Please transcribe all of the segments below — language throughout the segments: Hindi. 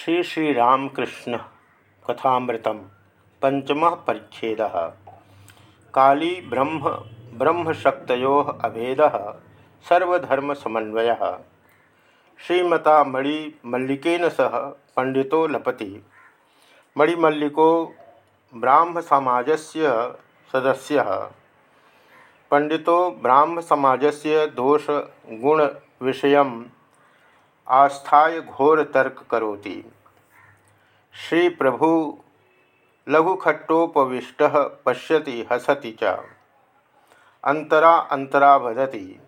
श्री श्रीरामकृष्ण कथामृतम पंचम परिच्छेद। काली ब्रह्म ब्रह्मशक्तो अभेद सर्वधर्म समन्वय श्रीमता मणि मल्लिकेन सह पंडितो लपति। मणिमल्लिको ब्राह्म सदस्य। पंडितो ब्राह्म दोष गुण विषय आस्थाय घोर तर्क करोति। श्री प्रभु लघुखट्टोपविष्ट पश्यति, हसति च। अंतरा अंतरा वदति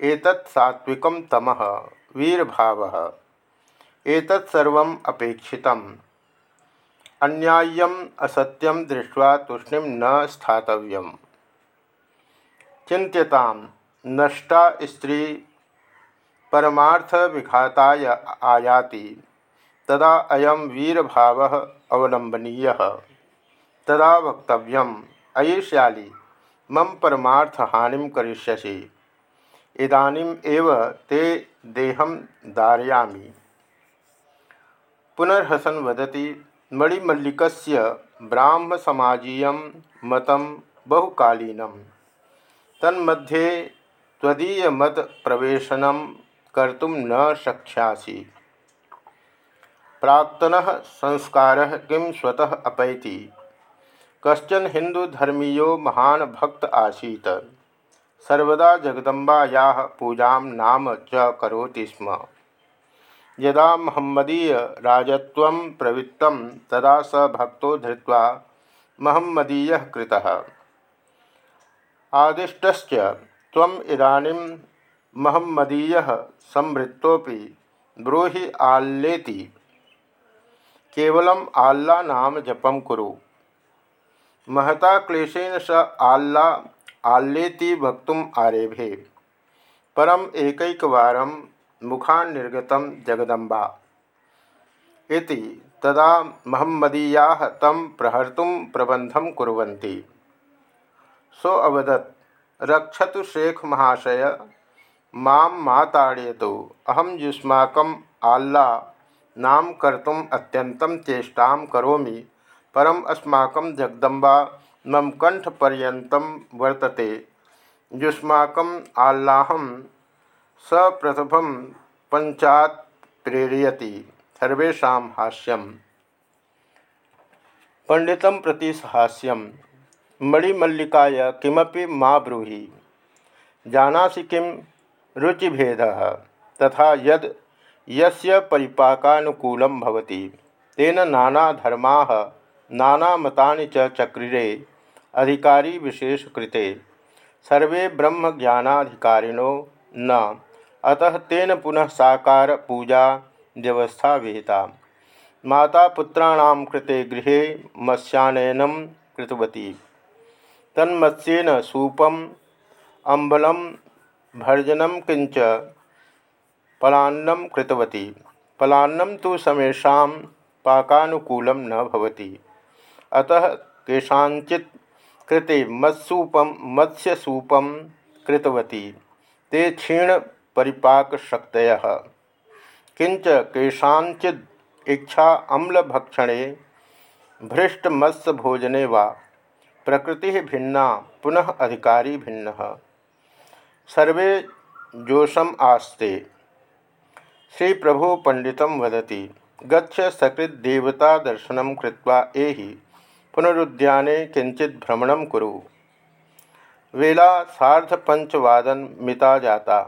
एतत् सात्विकं तमः, वीरभावः। एतत् सर्वम् अपेक्षितम्। अन्याय्यम् असत्यं न स्थातव्यम्। चिंत्यतां नष्टा स्त्री परमार्थ विघाताय आयाति, तदा अयम वीर भाव अवलंबनीय। तदा वक्तव्यम, अयिष्याली, मम परमार्थ हानि करिष्यसि। इदानीम एव ते देहम धारयामि। पुनर्हसन वदति, मणिमल्लिकस्य ब्राह्मसमाजीय मत बहुकालीनम। तन्मध्ये मत प्रवेशनम कर्तुम न शक्ष्यासी प्राक्तन संस्कार किं स्वतः अपैति। कशन हिंदुधर्मीयो महान भक्त आसीत। सर्वदा जगदम्बाया पूजा नाम च करोति स्म। यदा महम्मदीय राजत्व प्रवृत्त, तदा स भक्तो धृत्वा महम्मदीय कृतः। आदिष्टश्च त्वम् इदानीं महम्मदीय संवृत्तोपि ब्रूहि आल्लेति। केवलम आल्ला नाम जपम कुरु। महता क्लेशेन स आल्ला आल्लेति वक्तुम आरेभे। परम एकैकवारं मुखान् निर्गतं जगदम्बा। इति तदा महम्मदीयाः तं प्रहर्तुं प्रबन्धं कुर्वन्ति। सो अवदत्, रक्षतु शेख महाशय माँ अहम युष्माकम् आल्ला नाम कर्तुम अत्यंतं चेष्टा करोमि। परम जगदम्बा मम कंठपर्यन्तं वर्तते। युष्माकम् आल्लाहं सप्रथभं पञ्चात् प्रेरयति। सर्वेषां हास्यं पंडितं प्रति हास्यं मणिमल्लिकाय किमपि मा ब्रूहि। जानासि किं रुचिभेद। तथा यद यस्य परिपाकानुकूलं भवति, तेन नानाधर्माः, नानामतानि च चक्रिरे अधिकारी विशेष कृते सर्वे ब्रह्मज्ञानाधिकारिणो न। अतः तेन पुनः साकार पूजा व्यवस्था विहिता। माता पुत्राणां कृते गृहे मत्स्यानयनं कृतवती। तन्मत्स्येन सूपम, अम्बलम भर्जनम किंच पलान्नम कृतवती। पलान्नम तो समेशा पाकानुकूल न भवति। अतः केषाचित् कृते मत्सूपम मत्स्यसूपम ते क्षीण परिपाकशक्तय किंच केषाचिद इच्छा अम्लभक्षणे भृष्टमत्स्यभोजने वा। प्रकृति भिन्ना, पुनः अधिकारी भिन्न। सर्वे जोशम आस्ते। श्री प्रभु पंडित वदती, गच्छ दर्शन कृत्वा एहि पुनरुद्याने किंचित भ्रमण कुरु। वेला सार्धपंचवादन मिता जाता।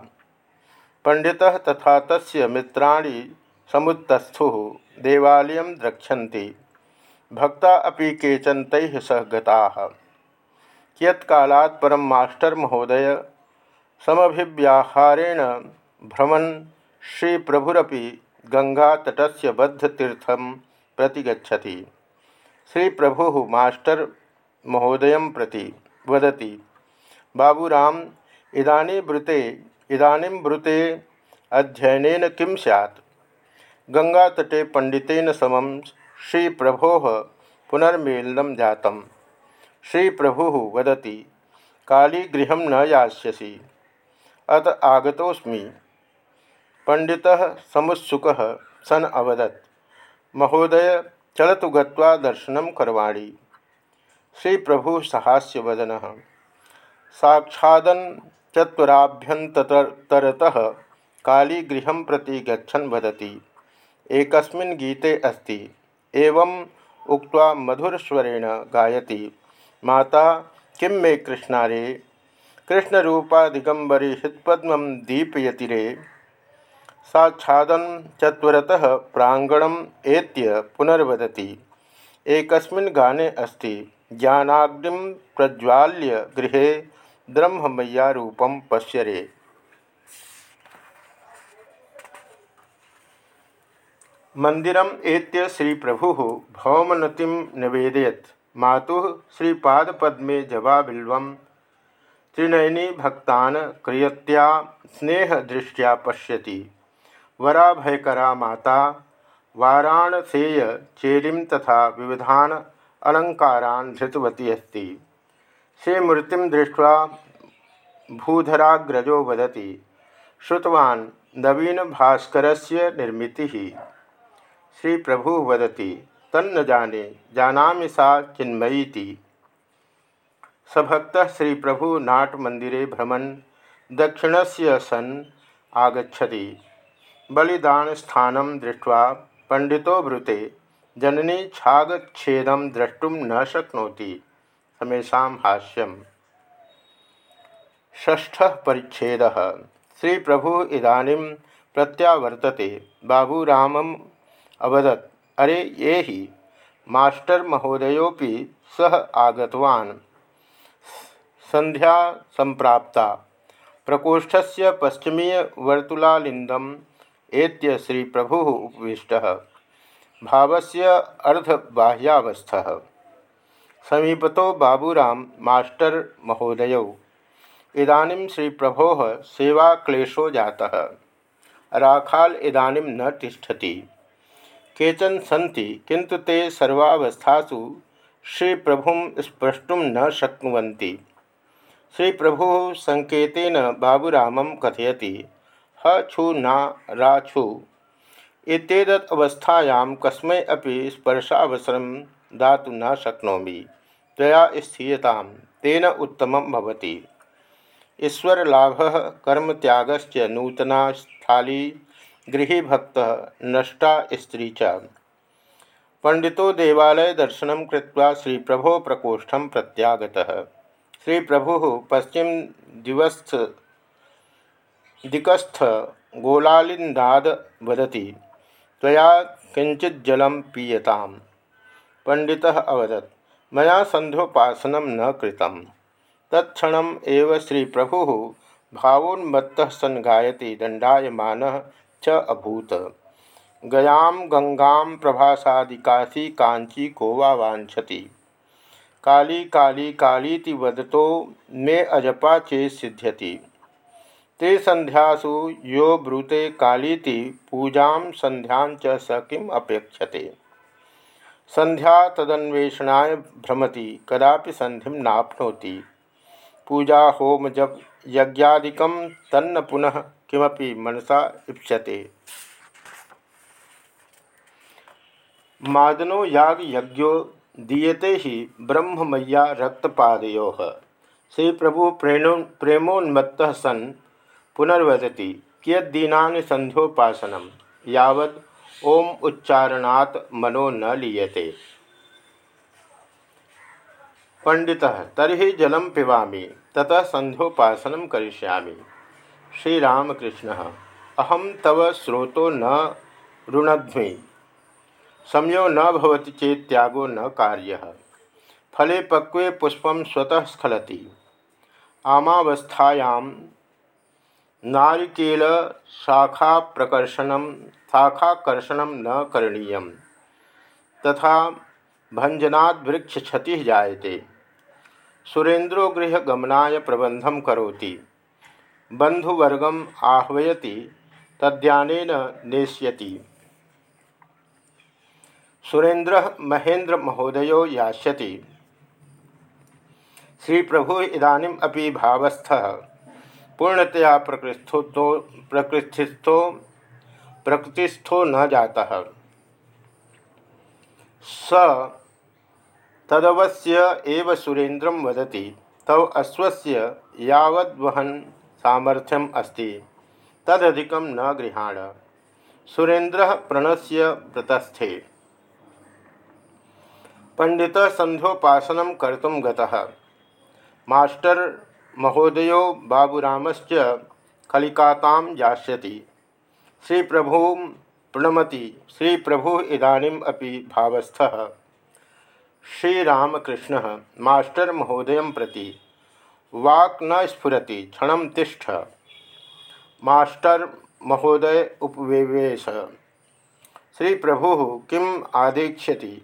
पंडितः तथा तस्य मित्राणि समुत्थु देवालय द्रक्ष्यन्ति भक्ता अपि केचन तैः सह गताः कियत्कालात् परं मास्टर महोदय समभिव्याहारेण श्री प्रभुरपि गंगातटस्य बद्धतीर्थं प्रति गच्छति श्री प्रभु मास्टर महोदय प्रति वदति, बाबूराम, इदानी ब्रुते, इदानीं ब्रुते, अध्ययनेन किं स्यात् गंगातटे पंडितेन समं श्री प्रभो पुनर्मेलनं जातम्। श्री प्रभु वदति काली गृह न यास्यसि। अत आगतोस्मी पंडित समुत्सुक सन अवदत्। महोदय, चलतु गत्वा दर्शनं करवाणी। श्री प्रभु सहास्य वदन साक्षादन चतुराभ्यंतरतः काली गृह प्रति गच्छन् वदति। एकस्मिन् गीते अस्ति। एवं उक्त्वा मधुरस्वरेण गायति। माता, किं मे कृष्णारे? कृष्णरूपा दिगंबरी हृत्पद्म दीपयति रे साक्षादन चतुरतः प्रांगणम एत्य पुनर्वदति। एकस्मिन् गाने अस्ति, ज्ञानाग्नि प्रज्वाल्य गृह ब्रह्ममय्या रूपम पश्यरे। मंदिरम एत्य श्री प्रभु भौमनति निवेदयत। मातु श्रीपादपद्मे जवाबिल्व त्रिनयनी भक्तान क्रियत्या स्नेहदृष्टिया पश्यति। वराभयकरा माता, वाराणसेय चेरी तथा विविधान अलंकारान् धृतवती अस्ति। श्रीमूर्तिं दृष्ट्वा भूधराग्रजो वदति, श्रुतवान् नवीनभास्करस्य निर्मितिः। श्रीप्रभुः वदति, तन्न जाने, जानामि सा चिन्मयीति। स भक्तः श्रीप्रभु नाटमन्दिरे भ्रमन् दक्षिणस्य आगछति आगच्छति। बलिदानस्थानं दृष्ट्वा पण्डितो ब्रूते, जननी छागछेदम द्रष्टुम न शक्नोति। हमेशा हाष्यम ष्ठ परिच्छेद। श्री प्रभु इदानीं प्रत्यावर्तते। बाबूरामम अवदत्, अरे, ये ही मास्टर महोदयोपि सह आगतवान्। संध्या संप्राप्ता। प्रकोष्ठस्य पश्चिमीयवर्तुलालिन्दम् एत्य श्री प्रभु उपविष्टः। भावस्य अर्धबाह्यावस्थ। समीपतो बाबूराम मास्टर महोदय। इदानीं श्री प्रभो सेवाक्लेशो जातः। राखाल इदानीं न तिष्ठति। केचन सन्ति किंतु ते सर्वावस्थासु श्री प्रभु स्प्रष्टुम न शक्नुवन्ति। श्री प्रभु संकेतेन बाबूरामं कथयति, ह छु ना राछु एतेदत् अवस्थायां कस्मै अपि स्पर्शावसरं दातुं न शक्नोमि त्वया स्थीयतां तेन उत्तमं भवति। ईश्वरलाभः कर्मत्यागश्च नूतना स्थाली गृहभक्तः नष्टा स्त्री च। पंडितो देवालय दर्शन कृत्वा श्री प्रभो प्रकोष्ठ प्रत्यागतः। श्री प्रभु पश्चिम दिवस्थ दिकस्थ गोलालिंदाद वदती, त्वया किंचिज्जलं पीयता पंडित अवदत् मैं संध्योपासन न कृतं एव श्री प्रभु भावोन्मत्त सन् गायति दंडायमान च अभूत। गयां गंगा प्रभासादि काशी कांची को वा काली काली कालीति वदतो मे अजपा चे सिद्ध्यति। ते संध्यासु यो ब्रूते कालीति, पूजा संध्या स किम अपेक्षते। संध्या तदन्वेषणाय भ्रमति, कदापि संधि नाप्नोति। पूजा होम जप यज्ञादिकं तन्न पुनः किमपि मनसा इप्स्यते। मादनो याग यज्ञो दीयते ही ब्रह्ममय्या रक्तपादयो। श्री प्रभु प्रेमोन्मत्त सन् पुनर्वदति कियदीना संध्योपासन यावद ओम उच्चारणात् मनो न लीयते। पंडित तरी जलम पिबा ततः संध्योपासन क्या श्रीरामकृष्ण अहम तव स्रोतो न ऋणध्वी समयो न भवति चेत त्यागो न कार्य। फले पक्वे पुष्प स्वतः स्खलति। आमावस्थायां नारिकेल शाखा प्रकर्षण शाखाकर्षण न करणीय। तथा भंजनाद वृक्ष क्षति जायते। सुरेन्द्रो गृह गमनाय प्रबंधम बंधुवर्गम आह्वयति, तद्यानेन नेष्यति। सुरेन्द्र महेन्द्र महोदय यास्यति। श्री प्रभु इदानीम अपि भावस्थः। पूर्णतया प्रकृष्ठो तो प्रकृतिस्थो प्रकृतिस्थो न जाता। स तदवश्य एव सुरेन्द्रं वदति, तव अश्वस्य यावद्वहन सामर्थ्यम अस्ति, तदधिकं न गृहाण। सुरेन्द्र प्रणश्य प्रतस्थे। पंडित संध्योपासन कर्तुम गतः। मास्टर महोदयो बाबूरामश्च कलिकातां यास्यति। श्री प्रभु प्रणमति श्री प्रभु इदानीम भावस्थः। श्रीरामकृष्ण, मास्टर महोदय प्रति वाक् न स्फुरति, क्षण तिष्ठ। मास्टर महोदय उपवेश श्री प्रभु किम आदेक्ष्यति?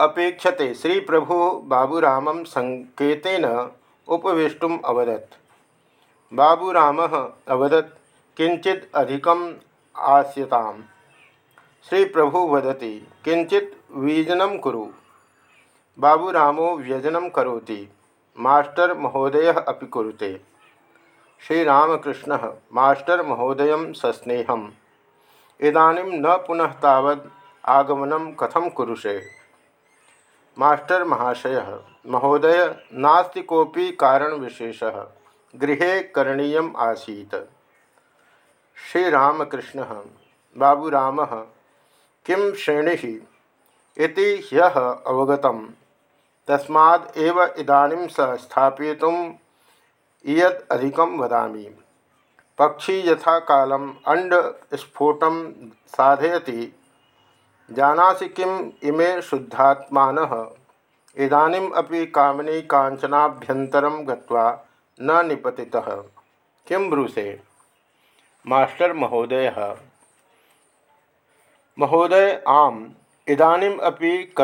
अपेक्षते श्री प्रभु बाबूराम संकेतेन उपवेष्टुम अवदत्। बाबूराम अवदत् किंचित अधिकम आस्यताम। श्री प्रभु वदति किंचित वीजनम कुरु। बाबूरामो व्यजनम करोति, मास्टर महोदय अपि कुरुते। श्रीरामकृष्ण, मास्टर महोदय सस्नेहम इदानीं न पुनः तावद् आगमनं कथं कुरुषे? मास्टर महाशय। महोदय, नास्ति कोपी कारण विशेष। गृह करणीय आसीत। श्रीरामकृष्ण, बाबूराम, किं श्रेणी? इति ह्यः अवगतं तस्माद् एव इदानीं स स्थापयितुम् इयत् अधिकं वदामि। पक्षी यथा कालम् अण्डस्फोटं साधयति। जानासि किम इमे शुद्धात्मान। इदानीम अपि कामनी कांचनाभ्यंतरम गत्वा न निपतितः। किं ब्रूसे? मास्टर महोदय। महोदय, आम। इदानीम अपि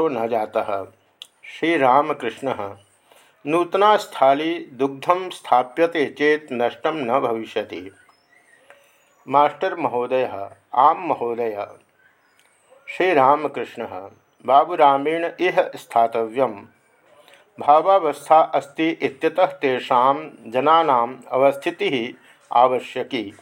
न जाता। श्रीरामकृष्ण। नूतना स्थाली दुग्धम स्थाप्यते चेत नष्ट न भविष्य मास्टर महोदय। आम महोदय। श्रीरामकृष्ण। बाबूरामेण इह स्थातव्य भावावस्था अस्ति इत्यतः तेषां जनानाम् अवस्थितिः आवश्यकी।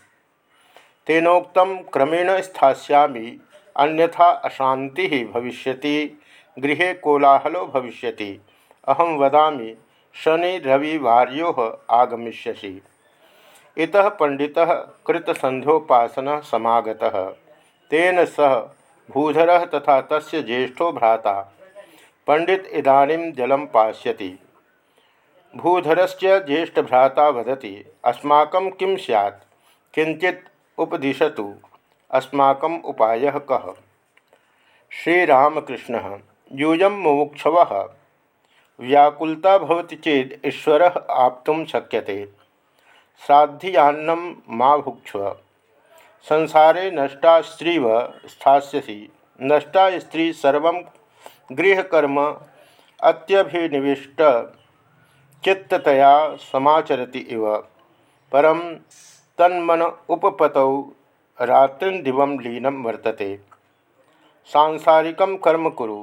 तेनोक्तं क्रमेण स्थास्यामि, अन्यथा अशान्तिः भविष्यति, गृहे कोलाहलो भविष्यति। अहं वदामि, शनि रविवार्योः आगमिष्यसि। इतः पंडितः कृतसन्ध्योपासनः समागतः। तेन सह भूधर तथा तस्य ज्येष्ठो भ्राता। पंडित इदानीं जलम पाश्यति भूधरस्य ज्येष्ठभ्राता वदति, अस्माकं किं स्यात्? किञ्चित् उपदिशतु। अस्माकम् उपायः कः? श्रीरामकृष्णः, यूयं व्याकुलता चेत् ईश्वरः आप्तुं शक्यते। श्राद्धियान्नं मा संसारे नष्टा स्त्रीव स्थास्यसि। नष्टा स्त्री सर्व गृहकर्म अत्यभिनिविष्ट चित्ततया समाचरति इव। परम तन्मन उपपतौ रात्रिदिव लीनम वर्तते। सांसारिक कर्म कुरु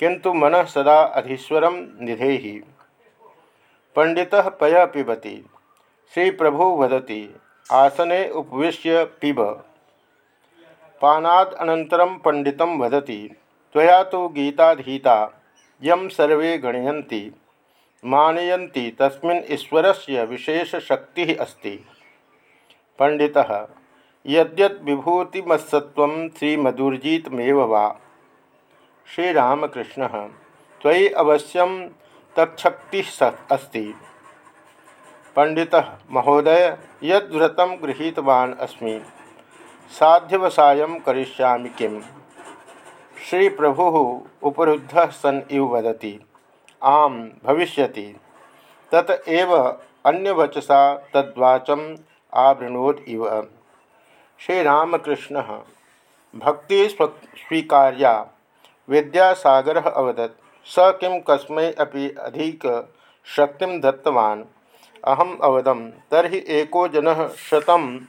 किंतु मन सदा अधीश्वर निधेहि। पंडितः पय पिबती श्री प्रभु वदती आसने उपविश्य पिब। पानाद पंडितं वदति, त्वया तो गीताधीता यम सर्वे गणयन्ति, मानयन्ति तस्मिन् ईश्वरस्य विशेषशक्तिः अस्ति। पंडितः यद्यत् विभूतिमत्सत्वं श्रीमधुर्जितमेव वा? श्रीरामकृष्णः, त्वयि अवश्यं तत्शक्तिः अस्ति। पंडितः महोदय, यद्व्रत गृहीतवान् अस्मि। साध्यवसायं करिष्यामि किम? श्री प्रभु उपरुद्ध सन इव वदति। आम, भविष्यति। तत एव अन्यवचसा तद्वाचम आवृणोद इव। श्रीरामकृष्ण, भक्ति स्वीकार्या। विद्यासागर अवदत्। स किं कस्मै अपि अधिक शक्ति दत्तवान्। अहम अवदम। तरी एको जन शतम।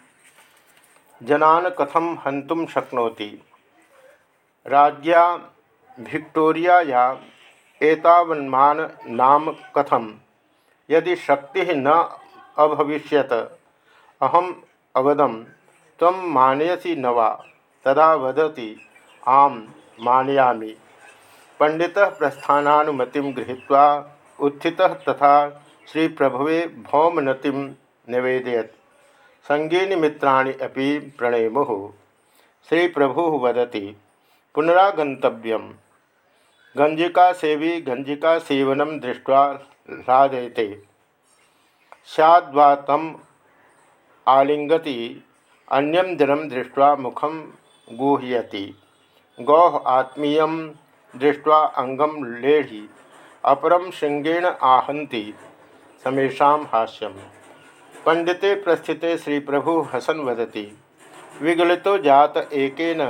जनान कथम हंतुम शक्नोति? राज्ञा भिक्टोरिया एतावन्मान नाम कथम? यदि शक्ति न अभविष्यत, अहम अवदम तम मानयसी न वा? तदा वदति, आम, मानयामि। पंडित प्रस्थानानुमतिं गृहीत्वा उत्थितः तथा श्री प्रभुवे भौमनतिं निवेदयत्। संगीनि मित्राणि अपि प्रणेमुः। श्री प्रभु वदति पुनरागंतव्यम गंजिका सेवी गंजिका सेवनम दृष्ट्वा लादयते सैद्वातम आलिंगति अन्यम दिनम दृष्ट्वा मुखम गुह्यति। गौः आत्मीय दृष्ट्वा अंगम लेढ़ी अपरम श्रृंगेण आहंती समेशा हास्यम। पंडिते प्रस्थिते श्री प्रभु हसन वदती, विगलितो जात एकेन,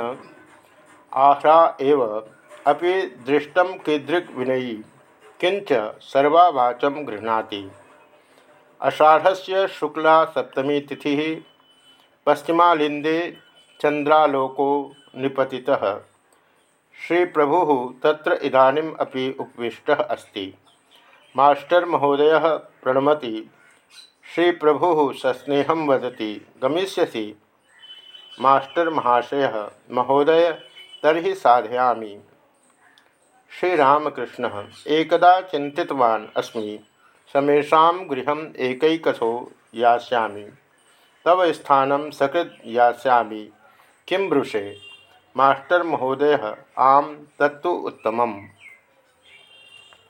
आह्रा एव, अपि दृष्टम कीदृक् विनयी किंच सर्वावाचम गृह्णाति। आषाढ़स्य शुक्ला सप्तमी तिथि पश्चिमालिंदे चंद्रालोको निपतितः। श्री प्रभु तत्र इदानीम अपि उपविष्टः अस्ति। मास्टर महोदय प्रणमति। श्री प्रभु सस्नेह वदति, गमिष्यसि। मास्टर महाशय, महोदय तरी साधयामि। श्रीरामकृष्ण, एकदा चिंतितवान् अस्मि, समेषा गृह एकैकथो यास्यामि। तव स्थान सकृत यास्यामि। किं ब्रुषे? मास्टर महोदय, आम तत्व उत्तम